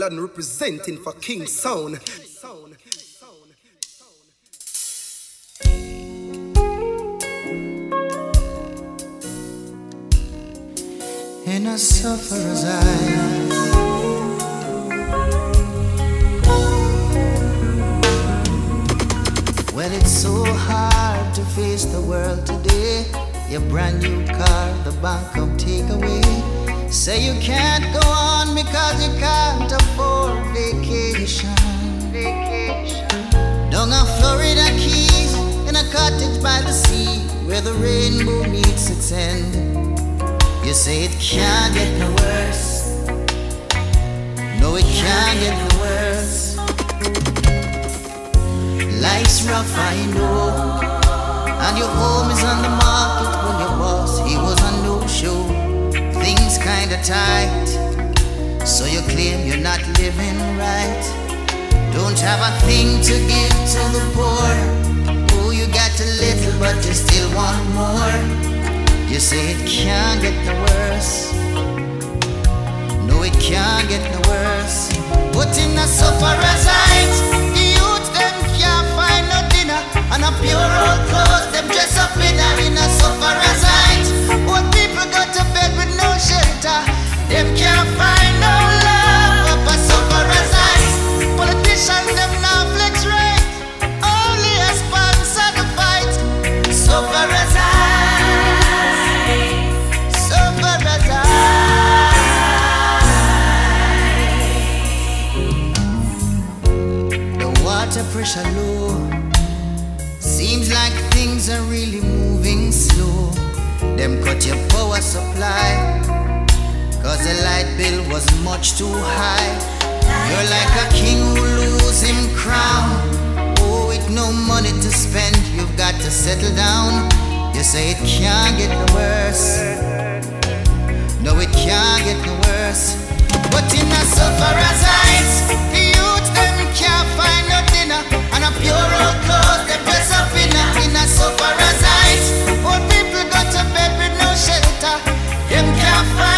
London representing for King Sound. In a sufferer's eye. Well, it's so hard to face the world today. Your brand new car, the bank come take away. Say you can't go on because you can't afford vacation. Vacation. Down on Florida Keys, in a cottage by the sea, where the rainbow meets its end. You say it can't get no worse. No, it can't get no worse. Life's rough, I know. And your home is on the market kinda tight. So you claim you're not living right. Don't have a thing to give to the poor. Oh, you got a little, but you still want more. You say it can't get no worse. No, it can't get no worse. But in a sufferer's height, the youth them can't find no dinner. And a pure old clothes, them dress up in a, in a sufferer's height. Old Them can't find no love up a sufferer's height. Politicians, them now flex right. Only a sponsor fight. Sufferer's height. Sufferer's height. The water pressure low. Seems like things are really moving slow. Them cut your power supply. Cause the light bill was much too high. You're like a king who lose him crown. Oh, with no money to spend, you've got to settle down. You say it can't get no worse. No, it can't get no worse. But in a sufferer's eyes, the youth them can't find no dinner. And a pure old clothes, they dress up in a, in a sufferer's eyes. Old people go to bed with no shelter. Them can't find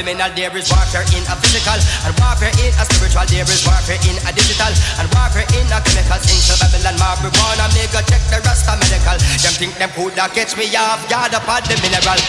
subliminal. There is warfare in a physical, and warfare in a spiritual. There is warfare in a digital, and warfare in a chemical. Sing to Babylon, marijuana, nigga, check the rasta medical. Them think them cool, that gets me off guard upon the mineral.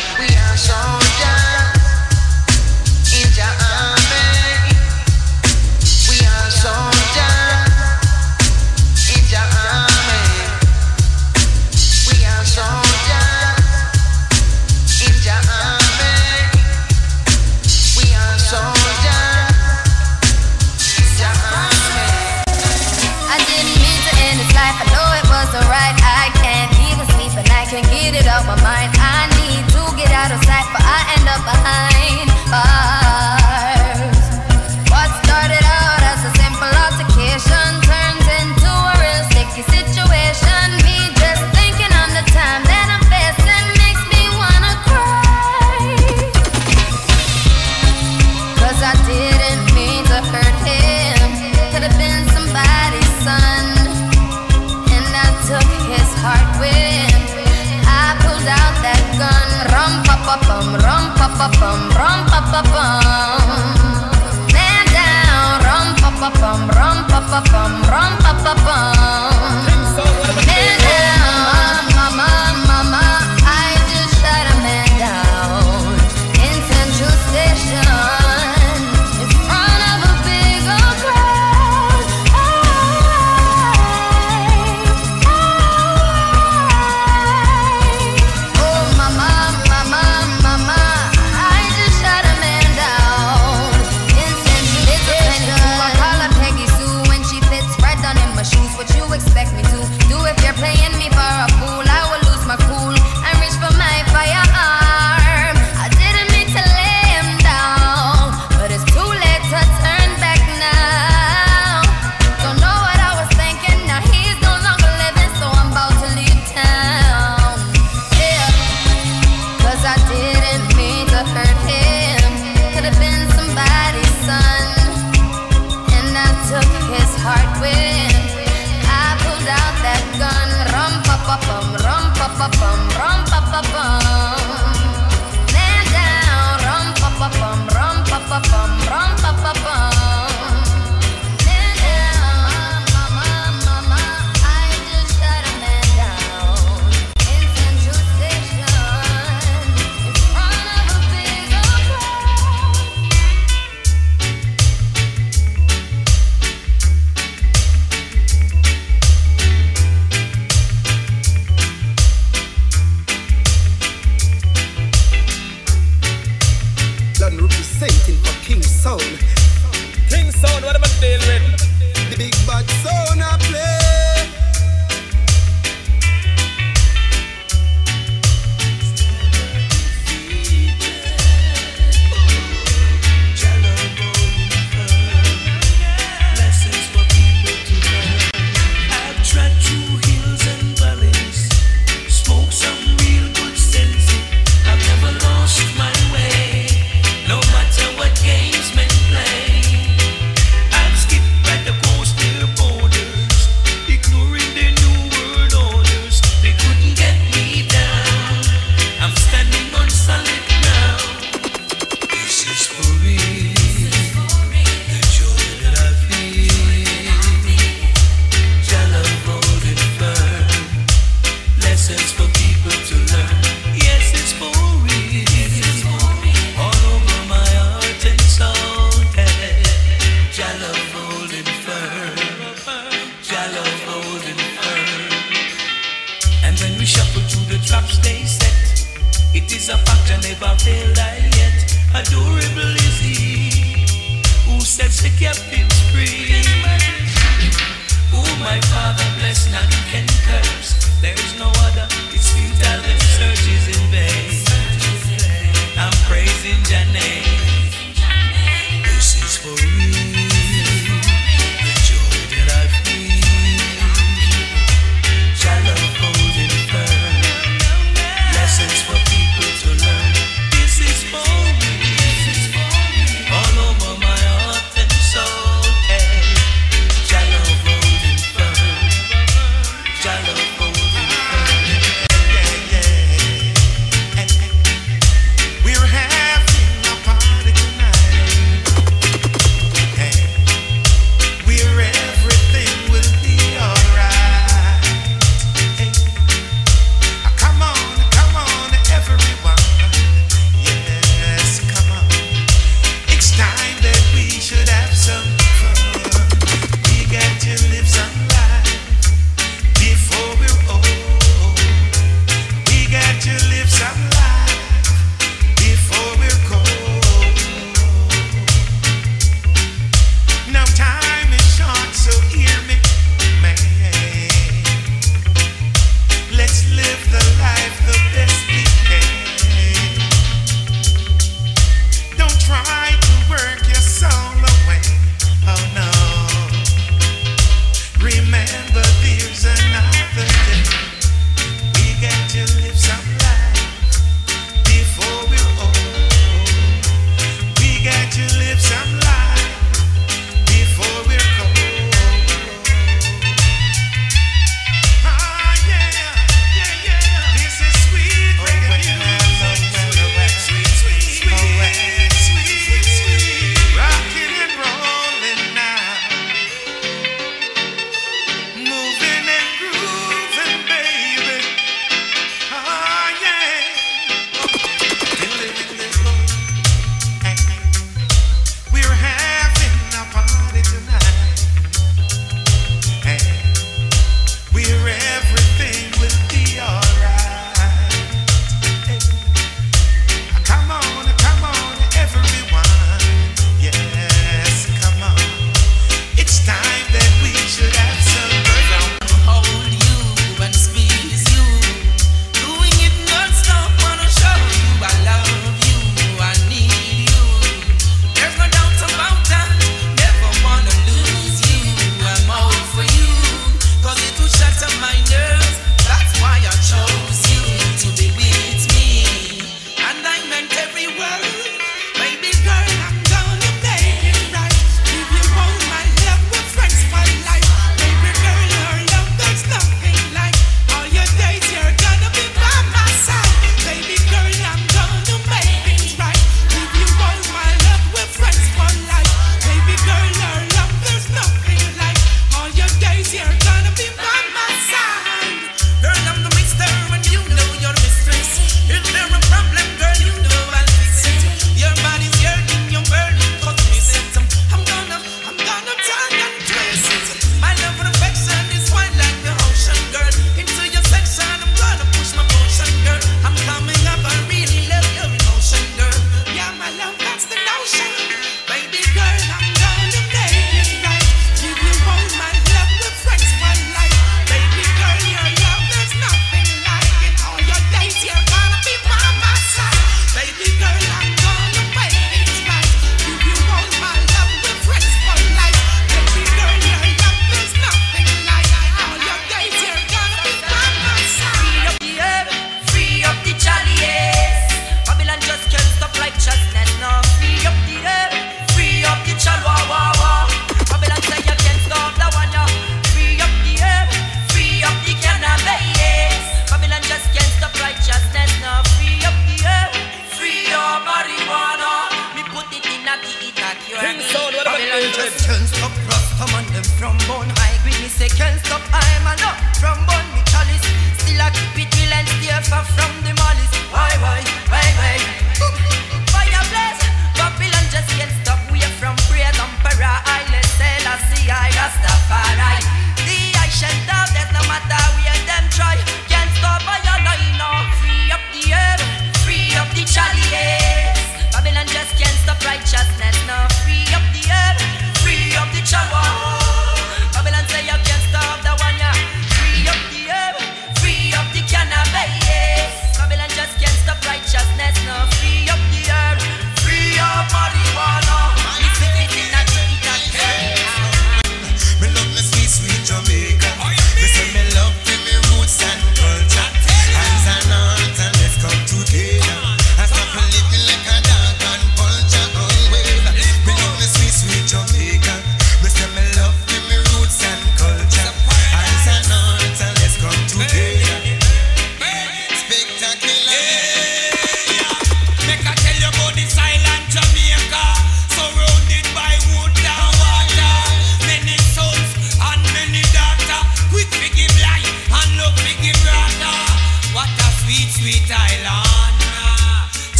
fine. pa pam ram pa pa pam Sent in for King Sound. King Sound, what am I dealing with? The big bad sound I play.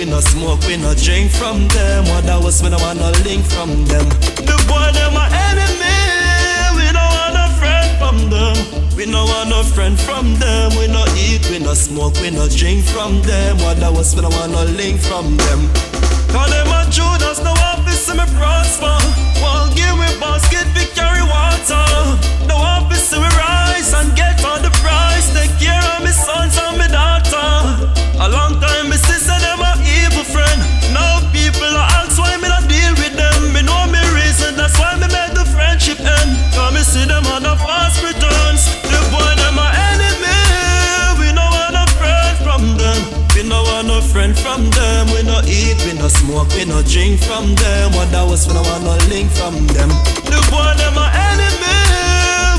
We no smoke, we no drink from them. What that was, we no want no link from them. The boy, they my enemy. We no want no friend from them. We no want no friend from them. We no eat, we no smoke, we no drink from them. What that was, we no want no link from them. Call them a Judas, no office in my prosper. Won't give me basket. Smoke, we no drink from them. What that was when I want no link from them. The boy them are enemy.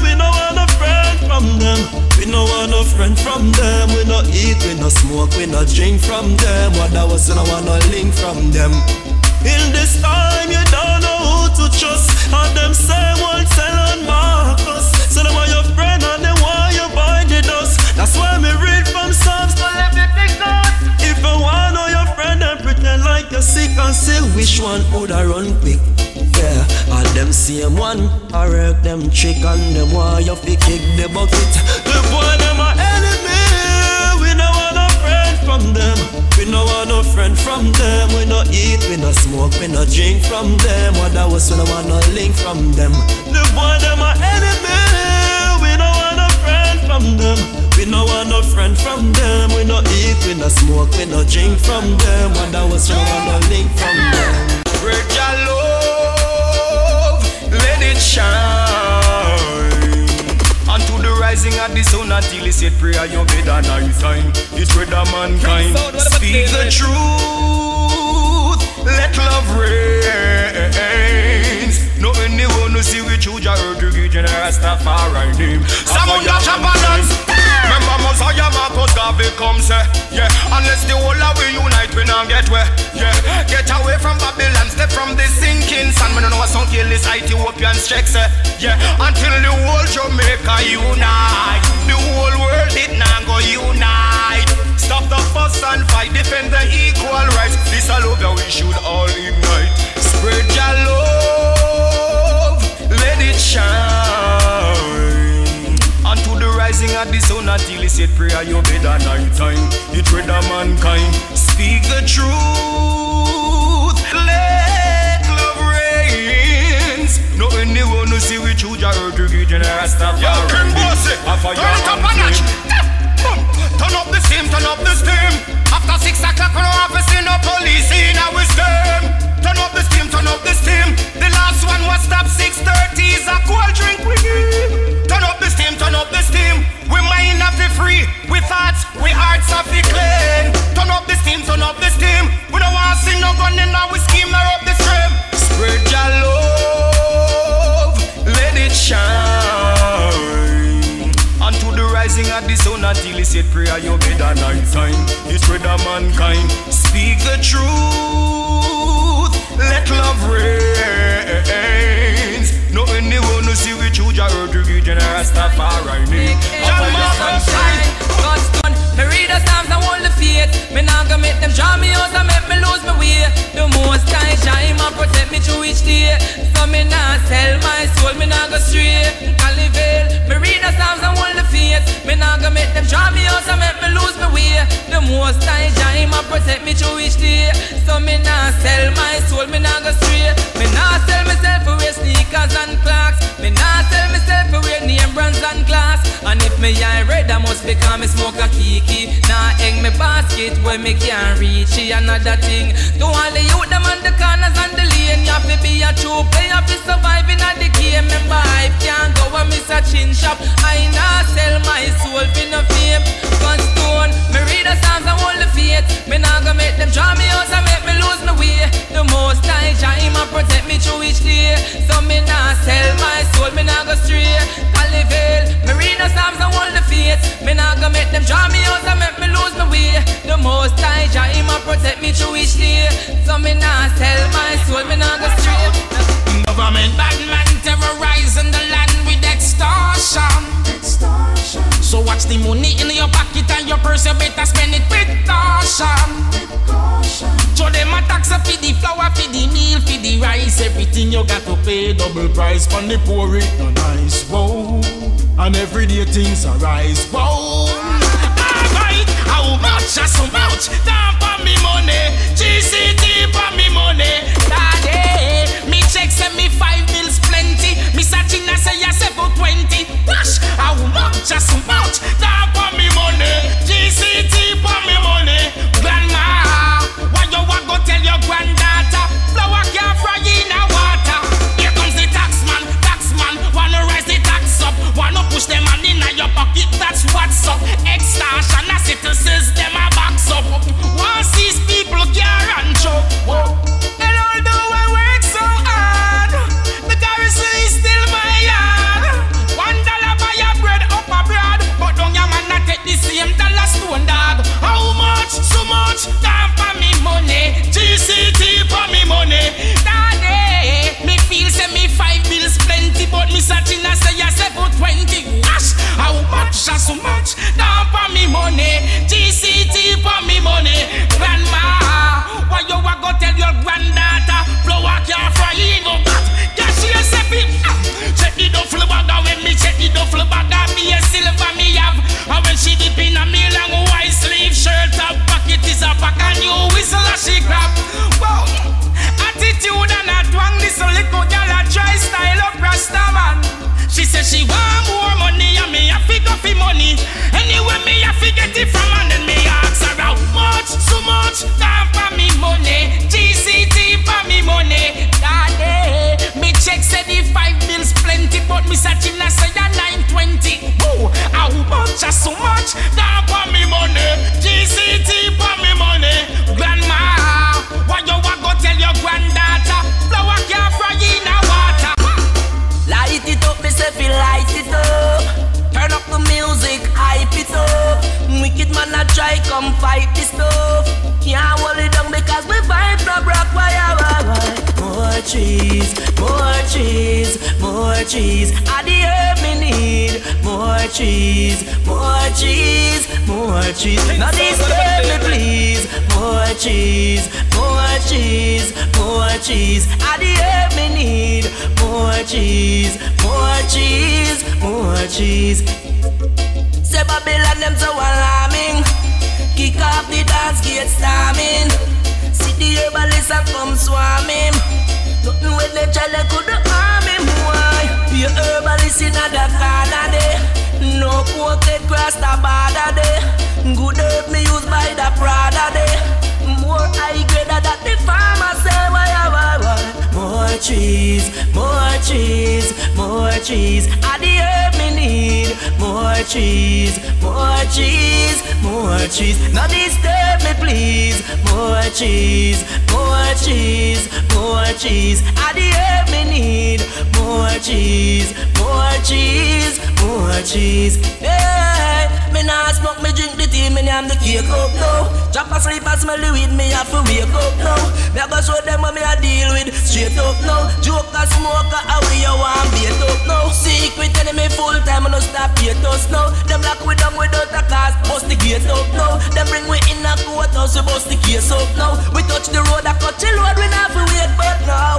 We no want no friend from them. We no want no friend from them. We no eat, we no smoke, we no drink from them. What that was when I want no link from them. In this time, you don't know who to trust. And them same old sell on Marcus. So them are your friend and they want you buy the dust. That's why me read from Psalms to and say which one woulda run quick. Yeah, and them same one, I work them trick and them want you fi kick the bucket. The boy them are enemy. We no want no friend from them. We no want no friend from them. We no eat, we no smoke, we no drink from them. What that was we no want no link from them. The boy them are enemy. We no want no friend from them. We no want no friend from them. We no eat, we no smoke, we no drink from them. What that was we no want no link from them. Spread your love, let it shine. Unto the rising of the sun until he said prayer, you better night time. It's spread of mankind. Speak the truth, let love reign. No anyone who see we choose your earth to give you Rastafari name. Someone got a balance. Messiah Marcus Garvey comes eh? Yeah, unless the whole of we unite we not get where Yeah, get away from Babylon Step from the sinking sun We don't know what some kill this Ethiopian checks? Yeah, until the whole Jamaica unite The whole world it now prayer you better night time. It read of mankind. Speak the truth. Let love reigns. No anyone who see we choose your earth to give you Rastafari. Yo, King Bossy, turn it up a notch. Turn up the steam, turn up the steam. After six o'clock, we don't have to see no police in our steam. Turn up the steam, turn up the steam. The last one was stop 6:30 is a cold drink we give. Turn up the steam, turn up the steam. We mind have to free. We thoughts, we hearts have to clean. Turn up the steam, turn up the steam. We don't want to see no gun in our scheme or up the stream. Spread your love, let it shine. Unto the rising of the sun until he said prayer you better night time. It's spread of mankind. Speak the truth. Let love reign. No anyone who see we choose your earth to give you Rastafari name. John Marcus Shine, God's done. Me read the Psalms and hold the faith. Me not gonna make them draw me out and make me lose my way. The most high shine, man protect me through each day. So me not sell my soul, me not go stray. Calivale, me read the Psalms and hold the faith. Me not gonna make them draw me out and make me lose my way. The most high shine, man protect me through each day. So me not sell my soul, me not go stray. Me not sell myself for wear sneakers and clocks. Me not sell myself for wear name brands and glass. And if me I red, I must become me smoke a kiki. Now hang me basket where me can't reach it. Another thing, to all the youth them on the corners and the lane, you have to be a true player to survive in the game. Remember, I can't go and miss a chin shop. I not sell my soul for no fame. Gun stone, me read the Psalms and hold the faith. Me not gonna make them draw me out and make me lose my way. The most I him and protect me through each day. So me not sell my soul, me not go stray. Calivale, me read the Psalms and hold the faith. Me not gonna make them draw me out and make me lose my way. The most I him and protect me through each day. So me not sell my soul, me not go stray. Government bad man terrorizing the land with extortion. So watch the money in your pocket and your purse, you better spend it with caution. So them a tax for the flour, for the meal, for the rice, everything you got to pay double price. From the poor it no nice, whoa. And every day things arise, whoa. Just so much. Me money, GCT me money. Daddy, me check send me five plenty. Me I say twenty. How much? Just me money, GCT me money. Grandma, why you want go tell your granddaughter? in your pocket, that's what's up. Extortion, a citizens, them a box up. Once these people care and choke. Whoa. And although I work so hard, the is still my yard. One dollar buy a bread up but don't your man not take the same dollar stone. How much? So much? For me money, GCT for me money. Daddy, me feel say me five bills plenty, but me I say I say put Sha so much down for me money. GCT for me money. Grandma, why you a go tell your granddaughter? Flower can't fry go bat. Can she a it? Ah. Check the duffel bag when me check the duffel bag. Me a silver me have. And when she dip in a me long white sleeve shirt, a pocket is a pack a new whistle a she grab. Wow, attitude and a twang. This little girl a try style of rasta man. She said she want more money and me a fi go fi money. Anyway, me a fi get it from and then me ask her how much, so much. Time for me money, GCT for me money. Daddy, me check said the five bills plenty, but me searching a say a nine twenty. Woo, how much, so much. Time for me money, GCT for me. Come fight this stuff. Can't hold it down because we fight no rock wire. More trees, more trees, more trees. I the herb me need. More trees, more trees, more trees. Now disturb me please. More trees, more trees, more trees. I the herb me need. More trees, more trees, more trees. Say Babylon them so alarming. Kick off the dance gate slamming. See the herbalist and come swarming. Nothing with the that could harm him. Why? Be a herbalist in the corner there. No coated cross the border there. Good herb me used by the Prada there. More high grade that the farmer say. Why, why, why? More trees, more trees, more trees. I the herb me need. More trees, more trees, more trees. Now disturb me please. More trees, more trees, more trees. I the herb me need. More trees, more trees, more trees. Hey, me nah smoke, me drink the tea, me name the cake up now. Drop asleep and smell the weed, me have to wake up now. Me a go show them what me a deal with, straight up now. Joker, smoker, how we you want beat up now. Secret enemy full time, I no stop hate us now. Them lock we down without a cause, bust the gate up now. Them bring we in a courthouse, we bust the case up now. We touch the road, I cut the road, we not fi wait, but now.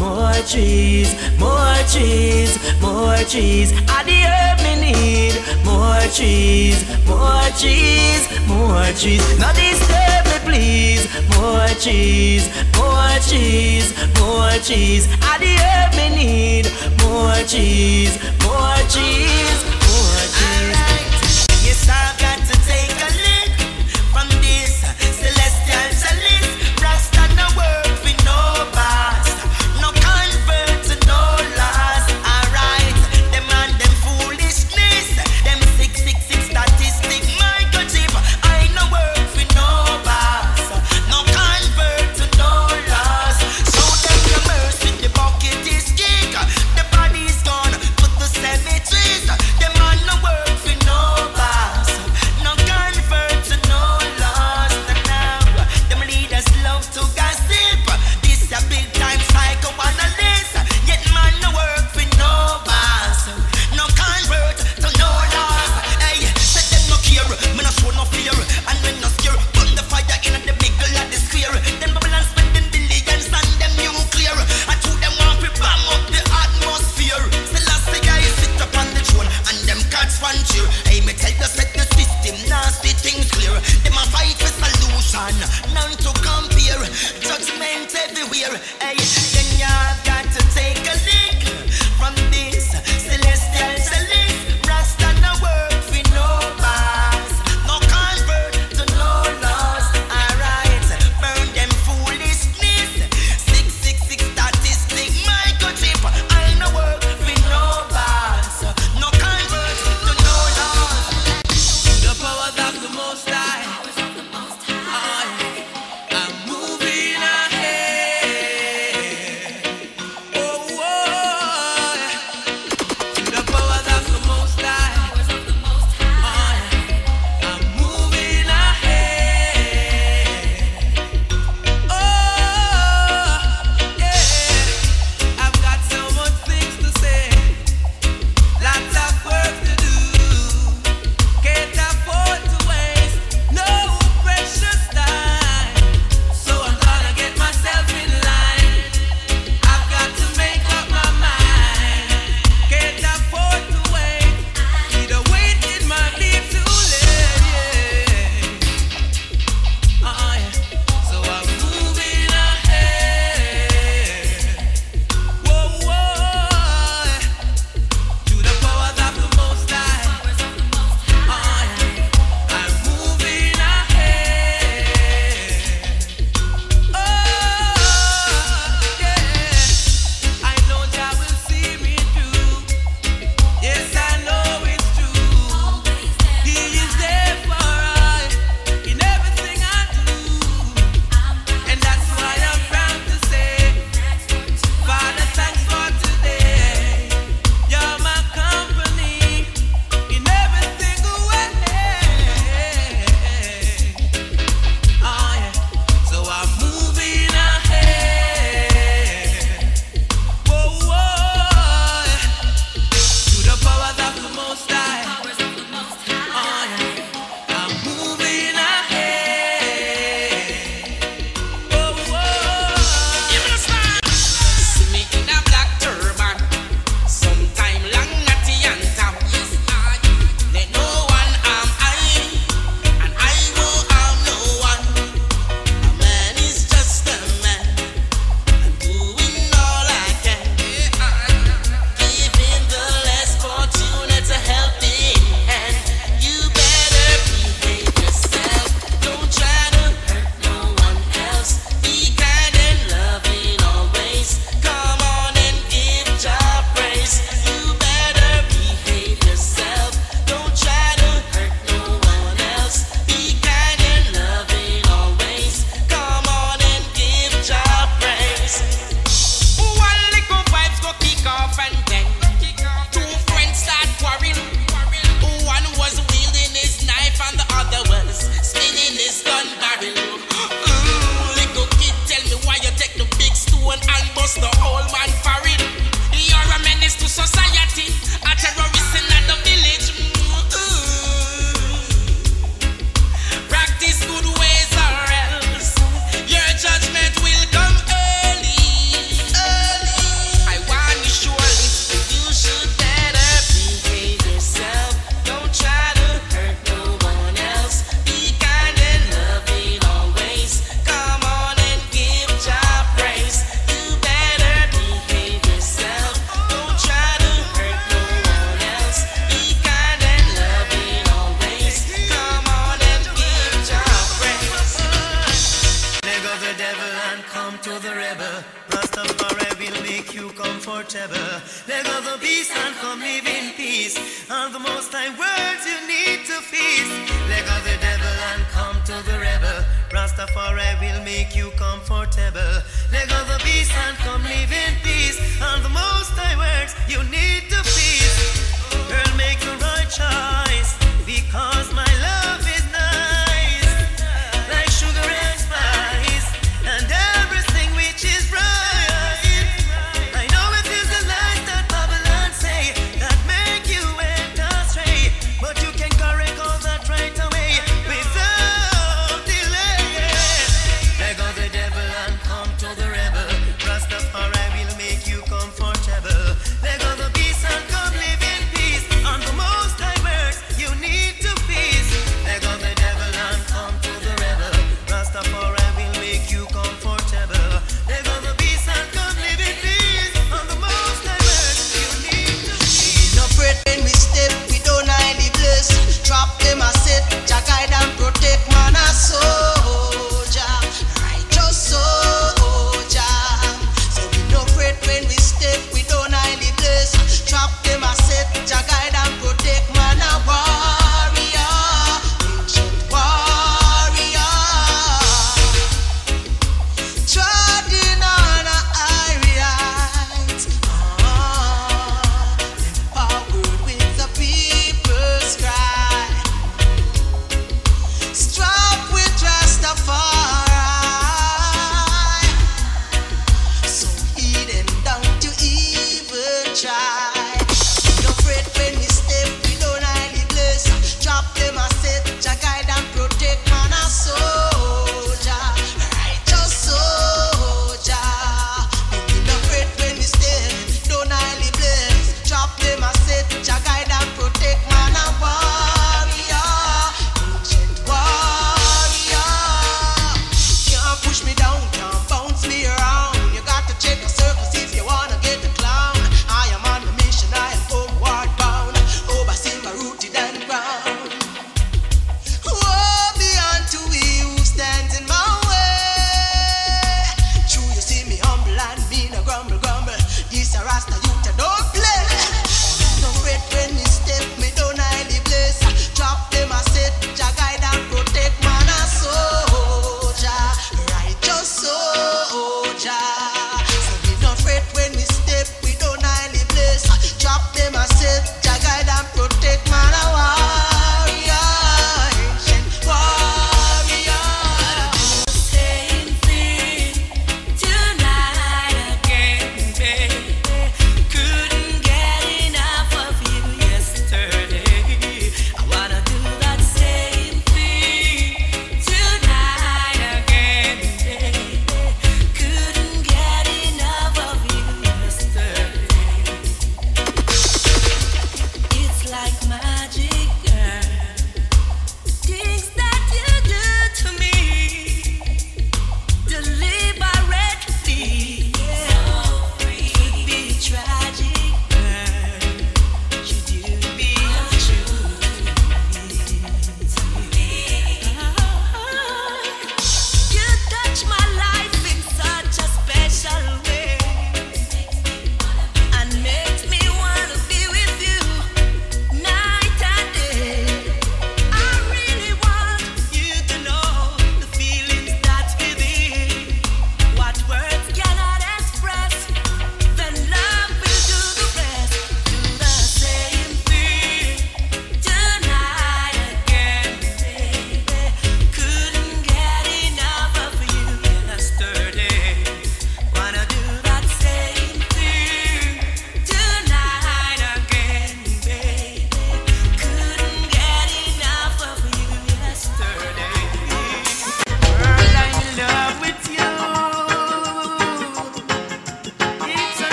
More trees, more trees, more trees. I the herb me need. More trees, more cheese, more cheese. Now disturb me please. More cheese, more cheese, more cheese. I the me need. More cheese, more cheese, more trees.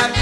You're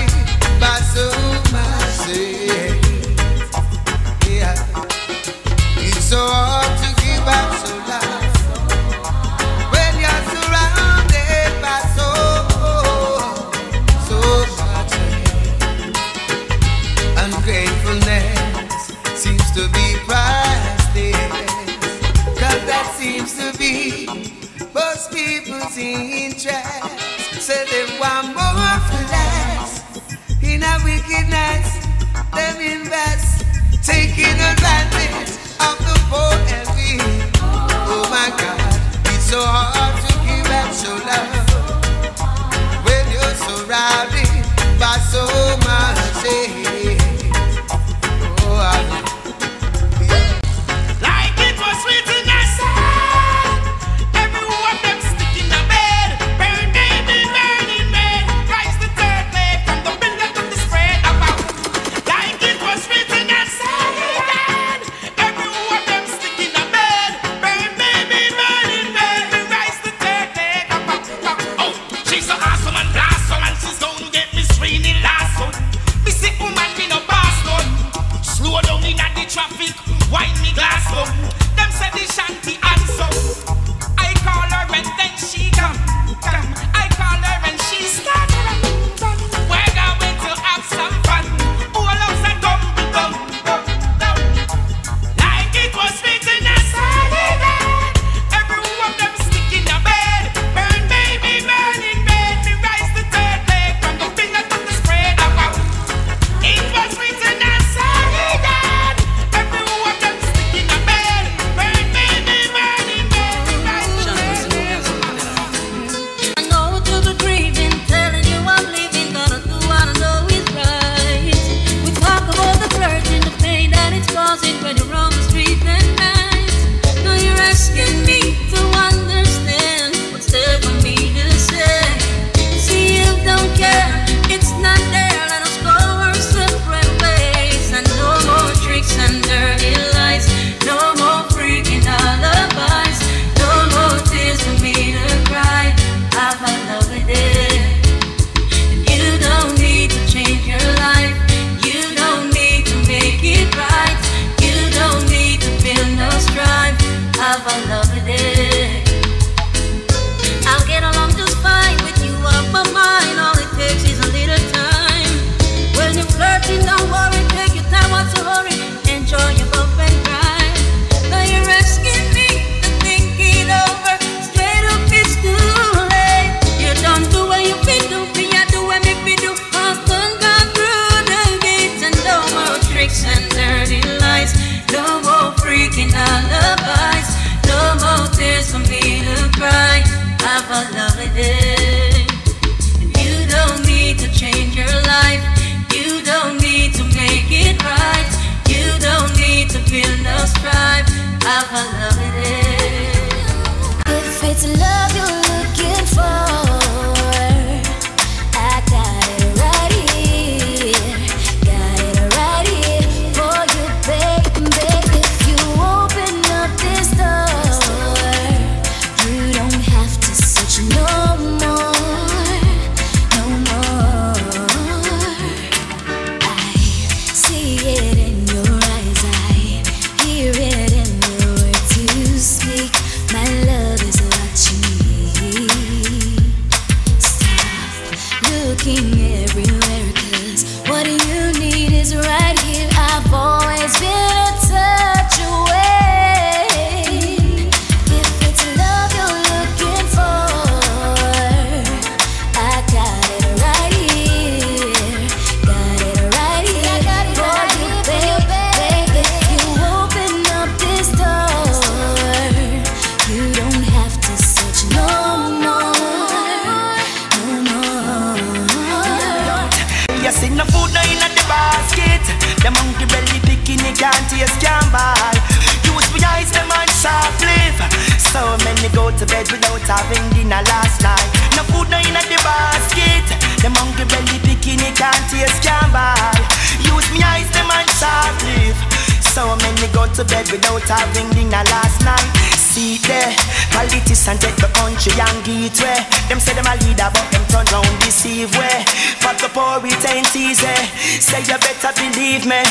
The it ain't easy. Say you better believe me.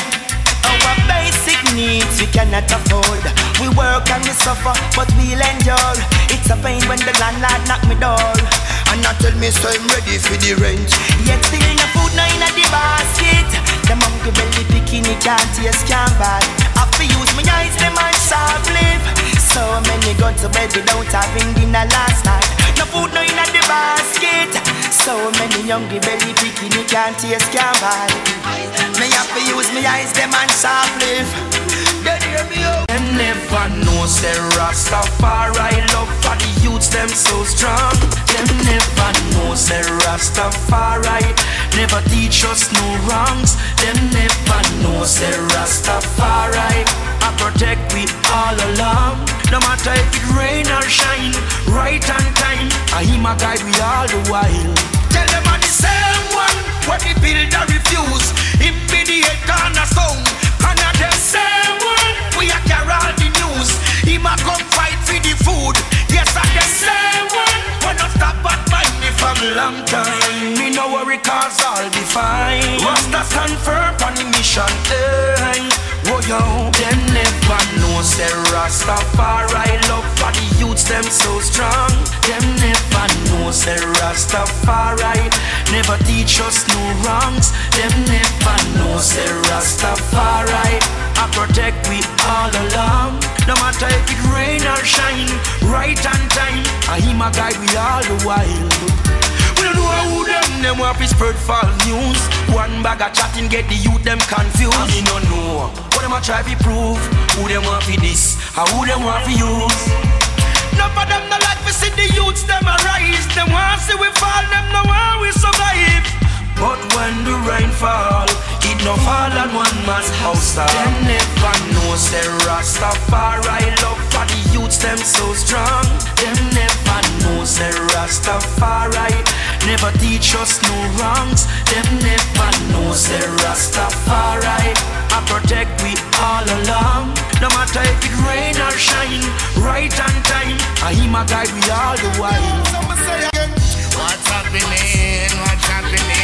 Our basic needs we cannot afford. We work and we suffer, but we'll endure. It's a pain when the landlord knock me door. And not tell me so I'm ready for the rent. Yet still no food no in the basket. The monkey belly picking it can't taste can't buy. Have to use my eyes them and sharp live. So many go to bed without having dinner last night. No food no in the basket. So many young belly picking it can't taste can't buy. Me have to use my eyes them and sharp live. Me out. Them never know say Rastafari love for the youths them so strong. Them never know say Rastafari never teach us no wrongs. Them never know say Rastafari I protect we all along. No matter if it rain or shine, right on time. I him a guide we all the while. Tell them I'm the same one when the builder refuse. Him be the head. And I the same one we a news. Him a come fight for the food. Yes, I the same one. Stop long time. Me no cause all be fine. Rasta stand firm on the mission. Hey. Oh them never know say Rastafari love for the youths them so strong. Them never know say Rastafari never teach us no wrongs. Them never know say Rastafari I protect we all along. No matter if it rain or shine, right on time. I him a guide we all the while. Them them want to spread false news. One bag of chatting get the youth them confused. I me no know what them a try to prove. Who them want for this, or who them want for use. None of them no like to see the youths them arise. Them want see we fall, them no want we survive. But when the rain fall, it no fall on one man's house. Them never know say Rastafari love for the youths them so strong. Them never know say Rastafari never teach us no wrongs. Them never know say Rastafari I protect we all along. No matter if it rain or shine, right on time. I him a guide we all the while. What's happening? What's happening?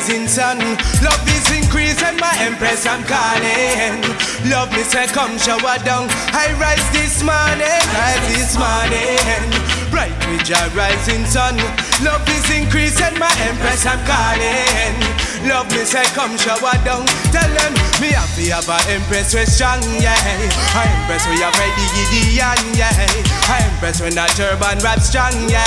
Rising sun. Love is increased and my empress I'm calling. Love me say come shower down. I rise this morning, rise this morning. Bright with your rising sun. Love is increased and my empress I'm calling. Love me say come shower down. Tell them me happy have a empress we strong, yeah. I empress we have Eddie Gideon, yeah. I empress when a turban rap strong, yeah.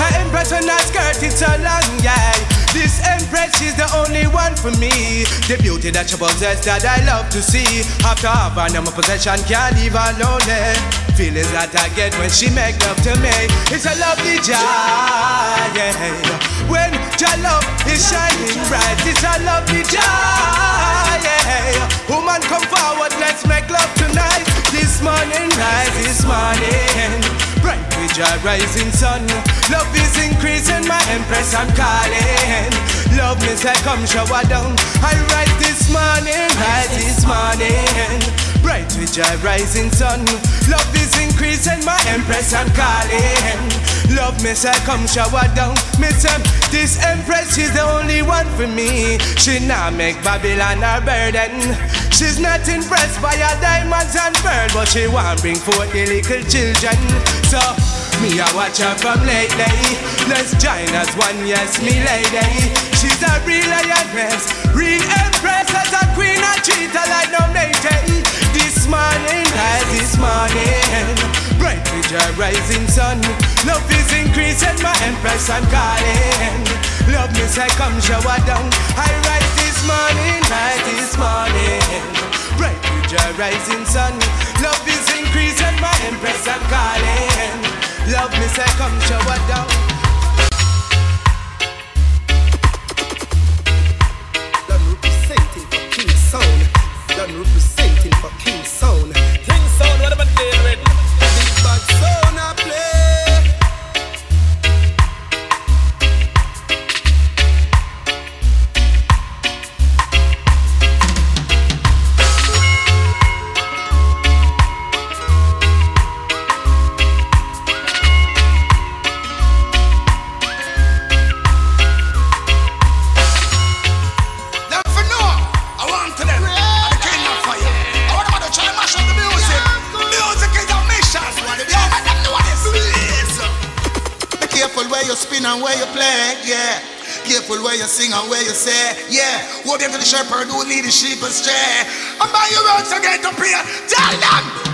I empress when a skirt is so long, yeah. This empress is the only one for me. The beauty that she possess that I love to see. After having my possession can't leave her lonely. Feelings that I get when she make love to me. It's a lovely joy, yeah. When your love is shining bright, it's a lovely joy. Woman, come forward, let's make love tonight. This morning, rise this morning. Bright with your rising sun. Love is increasing, my empress, I'm calling. Love me, say, come shower down. I rise this morning, rise this morning. Bright with your rising sun. Love is increasing, my empress, I'm calling. Love me, say, come shower down. Me say, this empress is the only one for me. She not make Babylon her burden. She's not impressed by her diamonds and pearl, but she want bring forth the little children. So me I watch her from lately. Let's join as one, yes, me lady. She's a real lioness, real empress, as a queen. Treat her like no mate. This morning, rise this morning, bright with your rising sun. Love is increasing, my empress I'm calling. Love me say come shower down. I rise this morning, rise this morning, bright with your rising sun. Love is increasing, my empress I'm calling. Love me say come shower down. Done representing for King Sound. Careful where you spin and where you play, yeah. Careful where you sing and where you say, yeah. Them to the shepherd who lead the sheep astray. And by your words again to pray. Tell them.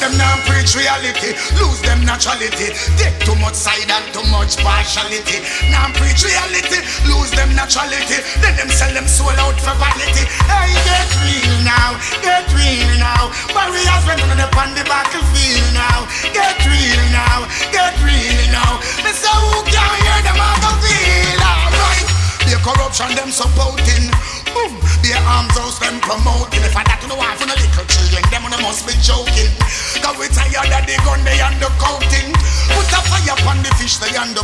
Them now preach reality, lose them naturality. Take too much side and too much partiality. Now preach reality, lose them naturality. Then them sell them soul out for vanity. Hey, get real now, get real now. Warriors when on upon the battlefield now. Get real now, get real now. Me say who can hear them out of feel alright. The corruption them supporting. Boom, their arms house them promoting. If I that to the wife and the little children, them on must be joking. Cause we tired of the gun, they and the. Put a fire upon the fish, they and the.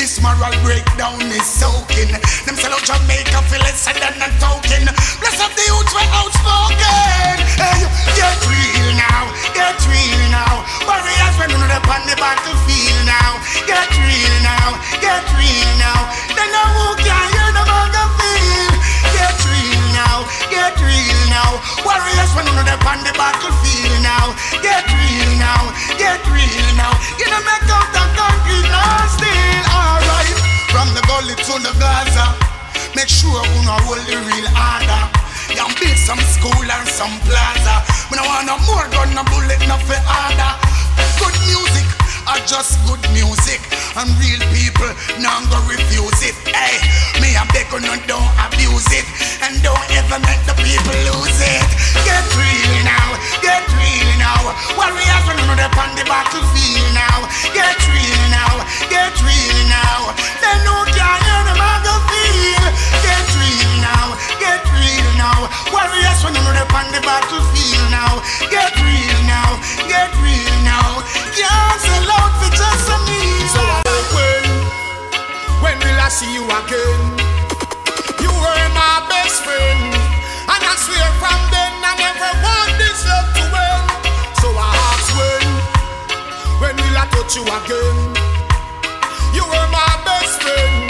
This moral breakdown is soaking. Them sell out Jamaica, feel less than a token. Bless up the youths, we're outspoken. Hey, get real now, get real now. Warriors, when you know they're on the battlefield now. Get real now, get real now. They know who can hear the bugger feel. Get real now, get real now. Warriors, when know they're on the battlefield now. Get real now, get real now. You know, make out the country now still. Alright, from the gully to the Gaza. Make sure you know hold the real order. You build some school and some plaza. We don't want no more gun, no bullet, no for order. Good music, or just good music. And real people, now go refuse it. Hey, me a beg no don't abuse it. And don't ever make the people lose it. Get real now, get real now. Warriors running on the on the battlefield now. Get real now, get real now. They know can't now. Warriors running on the on the battlefield now. Get real now, get real now. Can't sell out for just a meal. So I when, when will I see you again? You were my best friend, and I swear from then I never want this love to end. So I ask when, when will I touch you again? You were my best friend.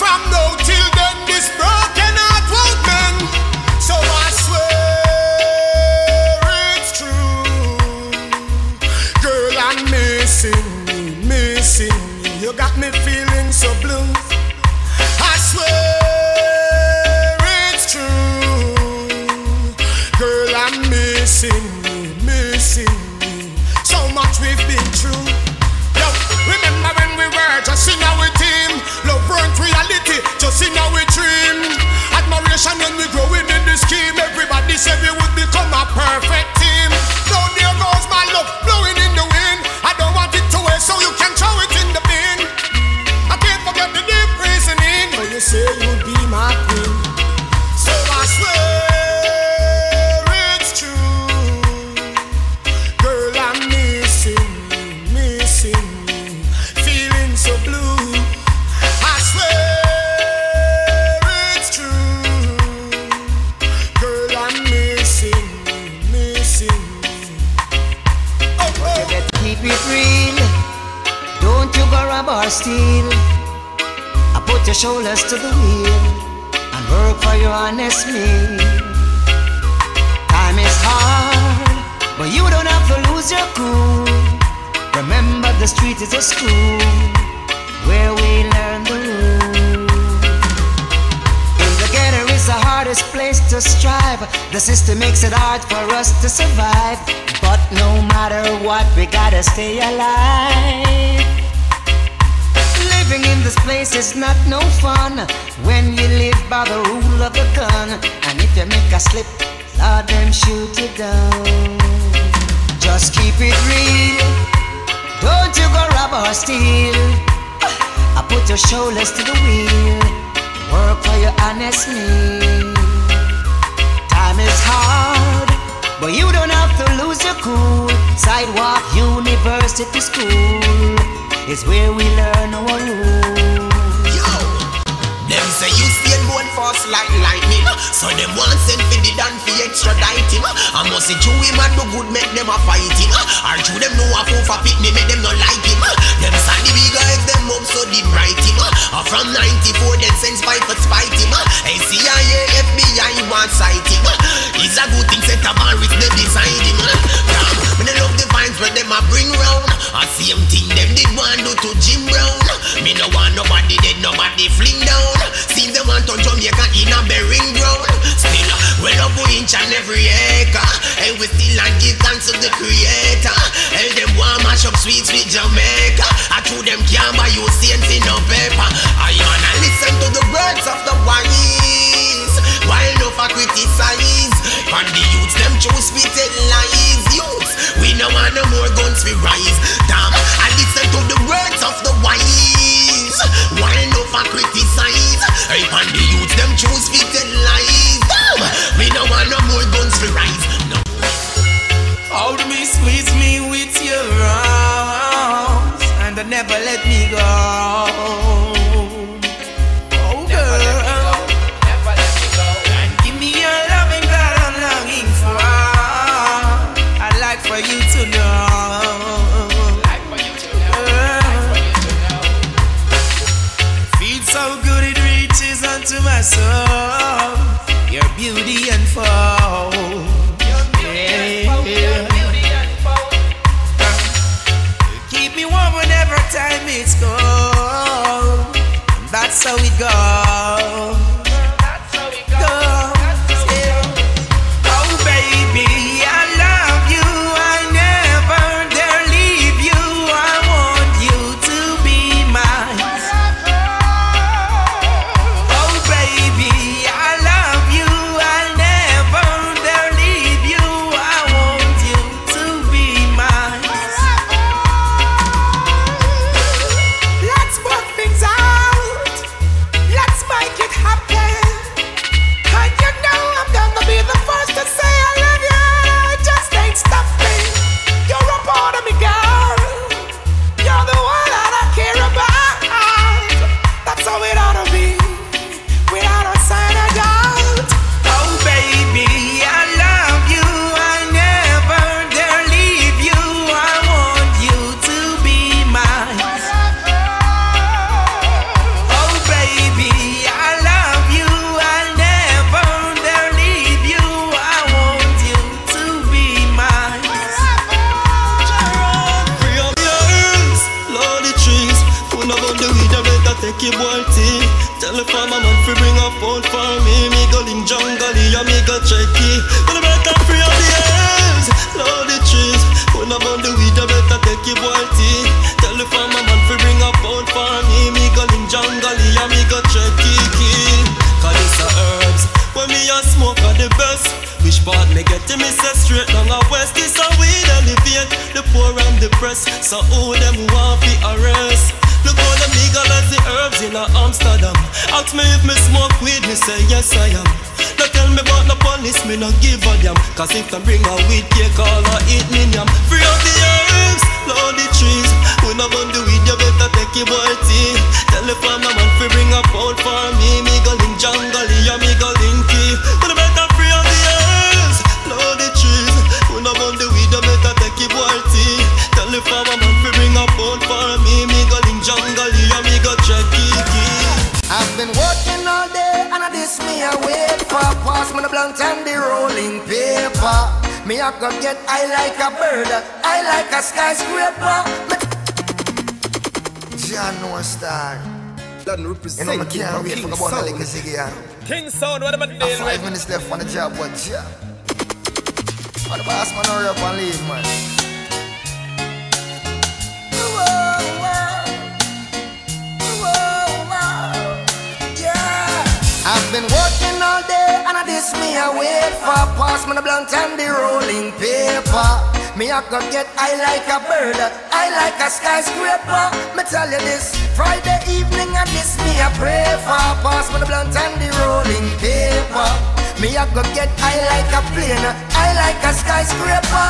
From now till then, this broken missing you. You got me feeling so blue. I swear it's true. Girl, I'm missing you, missing you. So much we've been through. Yo, remember when we were just in our team? Love weren't reality, just in our dream. Admiration when we growing in the scheme. Everybody said we would become a perfect team. Now there goes my love blowing say you'd be my queen. So I swear it's true. Girl, I'm missing you, missing you. Feeling so blue. I swear it's true. Girl, I'm missing you, missing you. Oh, better keep it real. Don't you go rob or steal. Your shoulders to the wheel and work for your honest meal. Time is hard, but you don't have to lose your cool. Remember, the street is a school where we learn the rules. In the ghetto is the hardest place to strive. The system makes it hard for us to survive. But no matter what, we gotta stay alive. Living in this place is not no fun when you live by the rule of the gun. And if you make a slip, Lord, them shoot you down. Just keep it real. Don't you go rob or steal. I put your shoulders to the wheel. Work for your honest meal. Time is hard, but you don't have to lose your cool. Sidewalk University School is where we learn our rules. Yo, them say you born fast like lightning. So them want send for the dan for extradite him. I must say Jew him and do good make them a fight him. Or Jew them know a fool for pick me make them not like him. Them sandy big guys them up so deep right uh, him. Or from 94 then send spy for spite uh, him. CIA, FBI want sight him. Uh, it's a good thing set up and rich them beside him. Damn, me no love the vibes where them a bring round. A same thing them did want to the creator. Take your boy tea. Tell the farmer man fi bring a old for me. Me go lim jungle, yeah me go checky. But the better free of the hills, load the trees. When I burn the weed, I better take your boy tea. Tell the farmer man fi bring a old for me. Me go lim jungle, yeah me go checky. Cause this a herbs. When me a smoke are the best. Which part me get to me say straight down the west. This a weed elevate the poor and the press. So who them want fi arrest? Look how them legalize the herbs in Amsterdam. Ask me if me smoke weed, me say yes I am. Don't tell me about no police, me no give a damn. Cause if them bring a weed cake, all I eat me yam Free up the herbs, load the trees. When I'm on the weed, you better take your boy tea. Tell the farmer man fi bring a pound for me. Me go in jungle, yeah me go linky When Pass me the blunt and the rolling paper. Me a go get I like a bird I like a skyscraper. Me Jah no star. That You know me represent can't wait for the one like a ziggy yeah. King Sound, what am I Got deal Five with? minutes left on the job but Jah. What the boss man hurry up and leave man been working all day and I this me a wait for. Pass me the blunt and the rolling paper. Me a go get I like a bird I like a skyscraper. Me tell you this Friday evening and this me a pray for. Pass me the blunt and the rolling paper. Me a go get I like a plane I like a skyscraper.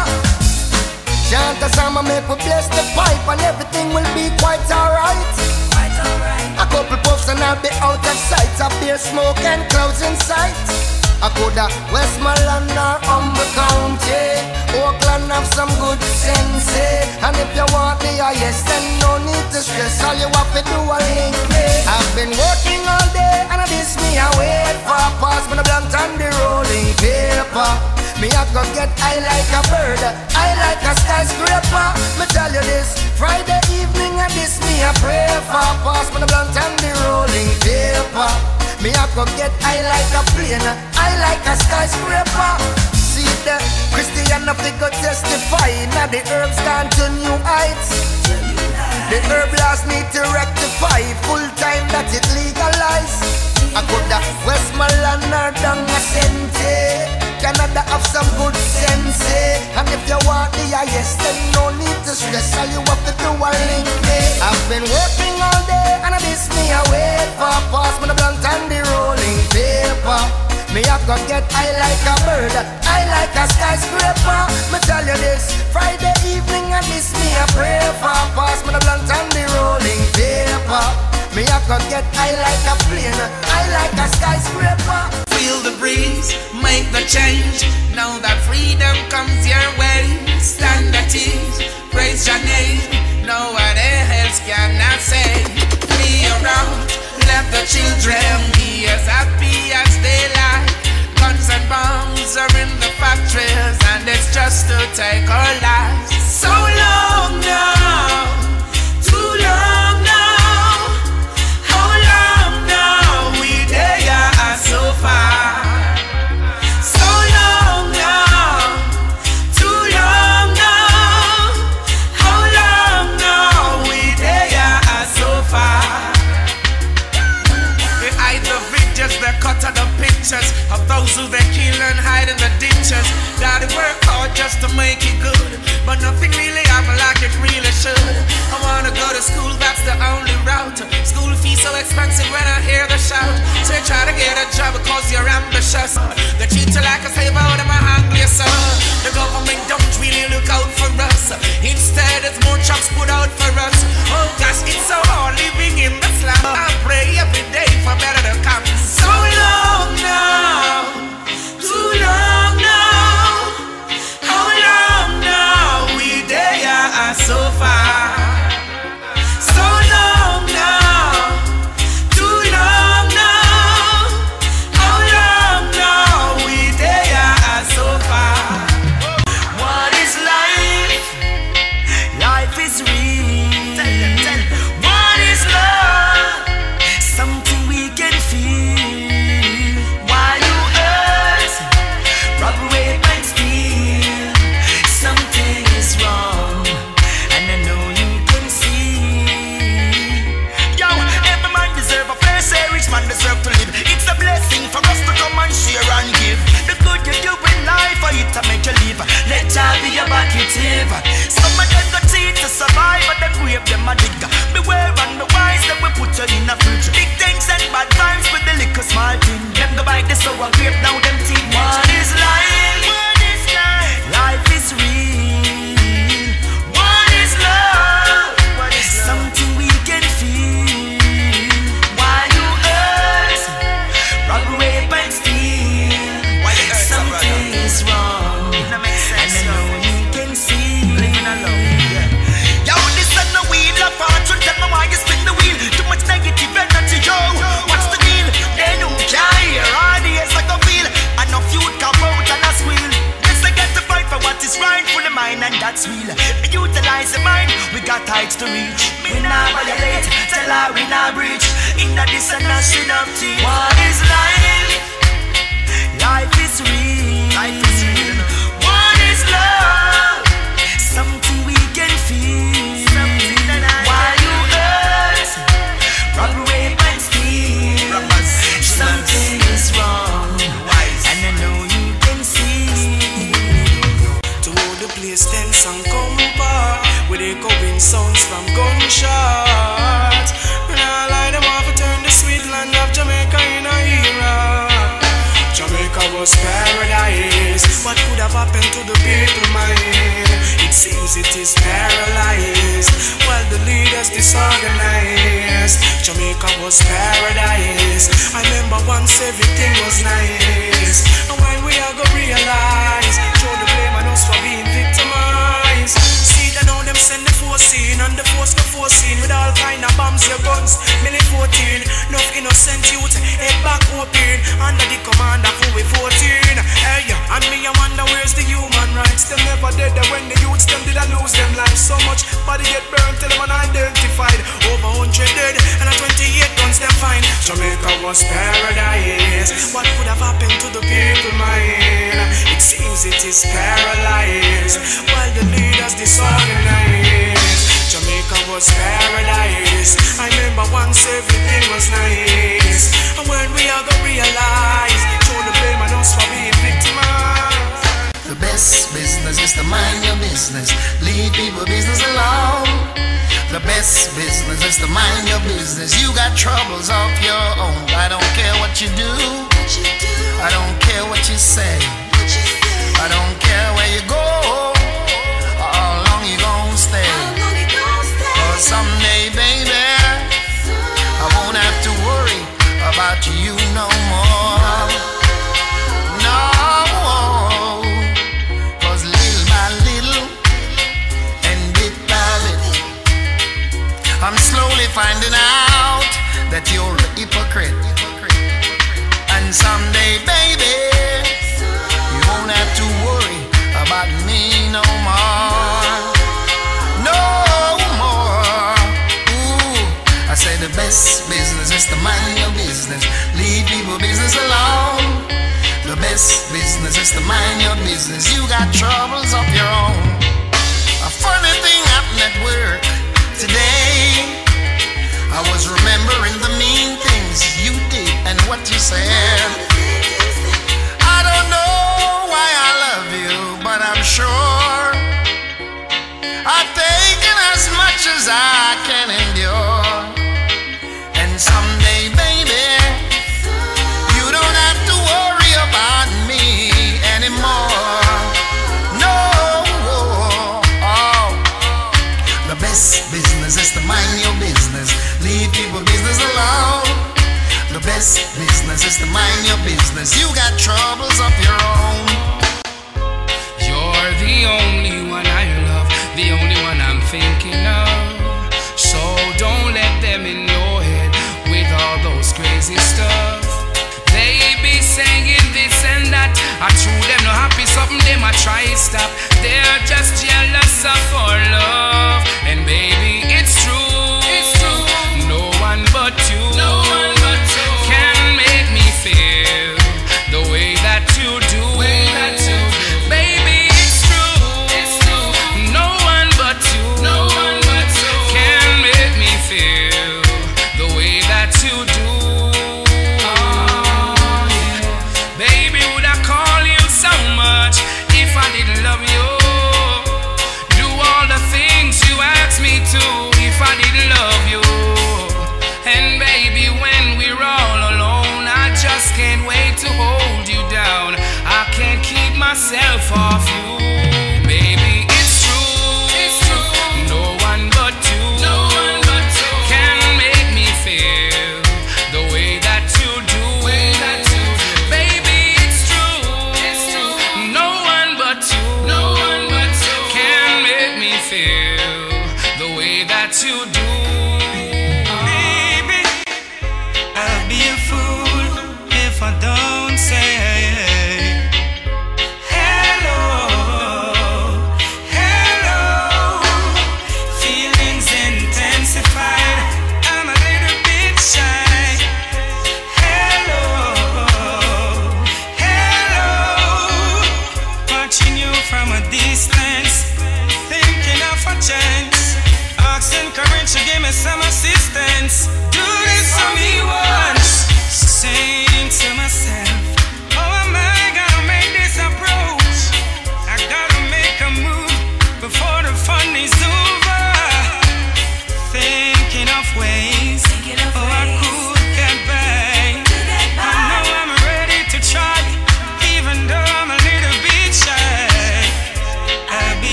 Chant a song make we bless the pipe And everything will be quite alright a couple puffs and I'll be out of sight. A beer smoke and clouds in sight. I coulda Westmoreland or Humboldt County. Oakland have some good sense. eh. And if you want the highest, then no need to stress. All you have to do is link me. I've been working all day and I miss me. I wait for a pass me the blunt and the rolling paper. Me I go get I like a bird, I like a skyscraper. Me tell you this, Friday evening Me I like a plane, I like a skyscraper. See the Christian of the go testify. Now the herbs gone to new heights. The herb laws need to rectify. Full time that it legalize. I could have Westmoreland or down a. Canada have some good sense. eh. And if you want the highest, then no need to stress. All you have to do is link me. I've been working all day and I miss me. I wait for pass me the blunt and the rolling paper. Me I go get I like a bird, I like a skyscraper. Me tell you this, Friday evening and miss me a pray for pass me the blunt and the rolling paper. Me I go get I like a plane, I like a skyscraper. Feel the breeze, make the change. Know that freedom comes your way. Stand at ease, praise your name. No one else cannot say. Be around, let the children be as happy as they like. Guns and bombs are in the factories, and it's just to take our lives. So long now, just to make it good, but nothing really happen like it really should. I wanna go to school, that's the only route. School fees so expensive when I hear the shout. So you try to get a job because you're ambitious. The teacher like a slave out of my hungry son. The government don't really look out for us. Instead, it's more chops put out for us. Oh gosh, it's so hard living in the slum. I pray every day for better to come. So long now, too long there was paradise. What could have happened to the people mind It seems it is paralyzed While the leaders disorganized. Jamaica was paradise. I remember once everything was nice. And when we are gonna realize Throw the blame on us for being victimized The best business is to mind your business. Leave people business alone. The best business is to mind your business. You got troubles of your own. I don't care what you do. I don't care what you say. I don't care where you go. Or how long you gon' stay. Cause someday, baby, I won't have to worry about you that you're a hypocrite. And someday, baby, you won't have to worry about me no more. No more. Ooh, I say the best business is to mind your business. Leave people business alone. The best business is to mind your business. You got troubles of your own. A funny thing happened at work today. I was remembering the mean things you did and what you said. I don't know why I love you, but I'm sure I've taken as much as I can endure. Best business is to mind your business. You got troubles of your own. You're the only one I love, the only one I'm thinking of. So don't let them in your head with all those crazy stuff. They be saying this and that. I true them no happy, something them I try stop. They're just jealous of our love.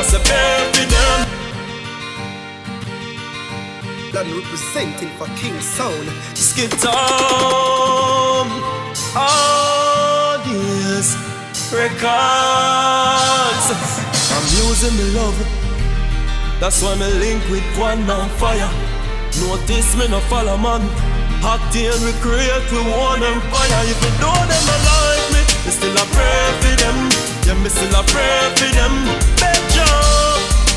I say baby them And representing for King Sound. Skip Tom All these records. I'm using my love. That's why me link with one man fire. Notice me no follow man. Hot deal we create we one empire If you know them I like me, me still a pray for them. Yeah, me still a pray for them. Baby,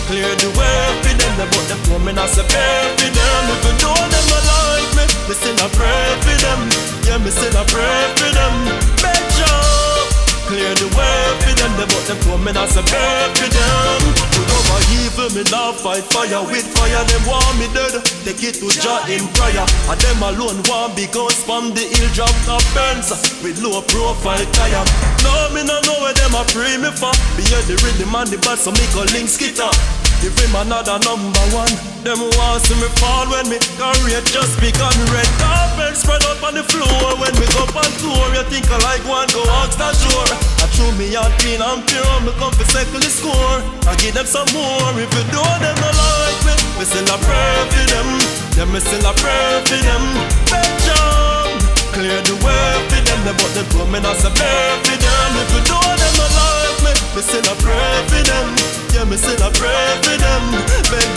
Clear the way for them, they but them coming as a pay for them. If you know them, I like me. Me still a pray for them. Yeah, me still a pray for them. Clear the way for them. They but them coming as a bird for them. Put over evil, me love fight fire with fire. Them want me dead. Take it to Jah in prayer. And them alone want big guns from the hill drop top burns with low profile tire. No, me no know where them a pray me for. Be hear the rhythm and the bass, so me go link skitter. Give him another number one. Them want see me fall when me career just begun. Red carpet spread up on the floor when we go on tour. You think I like one go ask that sure. I threw me out clean and pure. Me come for second score. I give them some more. If you do them not like me, me still a pray for them. Yeah, me still a pray for them. Benjamin, clear the way for them. They but them coming as a pray for them. If you do them not like me, me still a pray for them. Yeah, me still a pray for them. Beg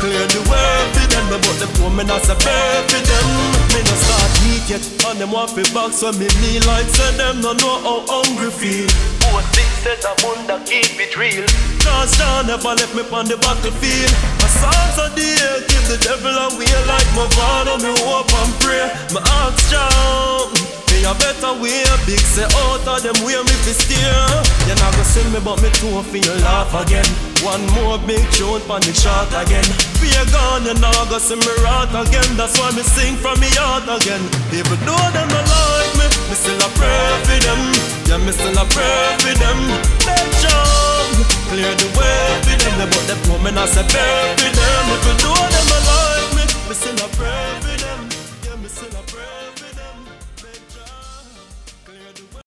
clear the way for them. Me but them coming as a pray for them. Me no start eat yet, and them want fi box when me knee like say them no know how hungry feel. Both things said I wonder keep it real. Cause Jah never left me on the battlefield. My songs the air give the devil a wheel like my father. Me hope and pray. My ask Jah. Me a better way, big say oh, out of them way me fi steer. You not go see me, but me too fi you laugh again. One more big tune pon the chart again. Be a gone, you not go see me rot again. That's why me sing from me heart again. Even though them not like me, me still a pray for them. Yeah, me still a pray for them. Make sure clear the way for them. But them coming as a pray for them. Even though them not like me, me still a pray for